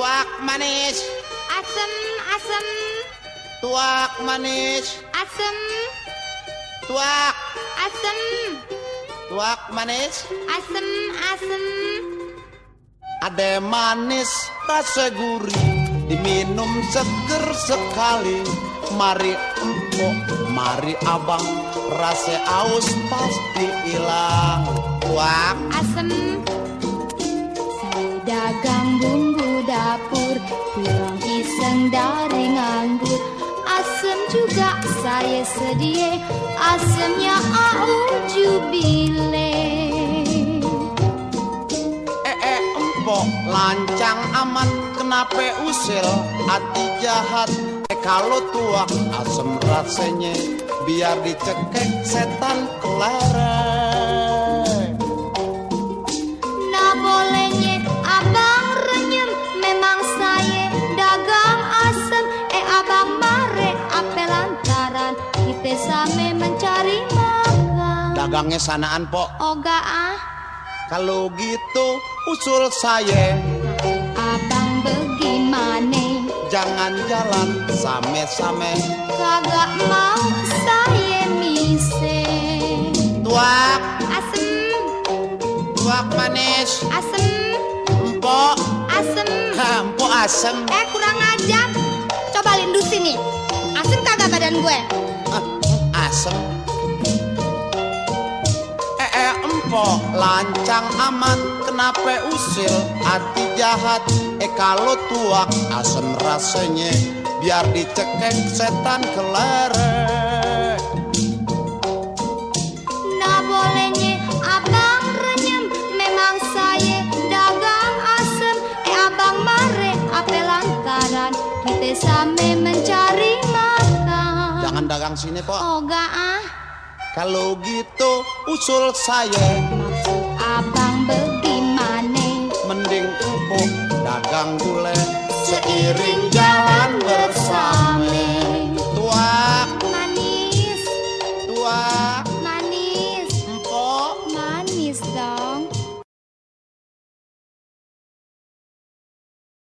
tuak manis. Asem asem. Tuak manis. Asem. Tuak. Asem. Tuak manis. Asem asem. Ada manis rasa gurih. Diminum seger sekali. Mari empok mari abang. Rasa aus pasti hilang. Tuak. Asem. Saya dagang bumbu dapur tulang iseng dari nganggur. Asem juga saya sedia asemnya au jubile eh eh empok lancang aman kenapa usil hati jahat. Eh kalau tuak asem rasanya. Biar dicekek setan kelereng dagangnya sanaan pok. Oga ah. Kalau gitu usul saya. Abang bagaimana jangan jalan same-same. Kagak mau saya mise. Tuak. Asem. Tuak manis. Asem. Empok. Asem. Empok asem. Eh kurang ajar. Coba lindu sini. Asem kagak badan gue. Asem empok lancang aman kenapa usil hati jahat. Eh kalau tuak asem rasanya biar dicekek setan kelereng. Nah bolehnya abang renyem Memang saya dagang asem. Eh abang mare apa lantaran Kita same mencari makan. Jangan dagang sini pok Oga ah Kalau gitu usul saya. Maksud abang bagaimana mending empuk dagang jalan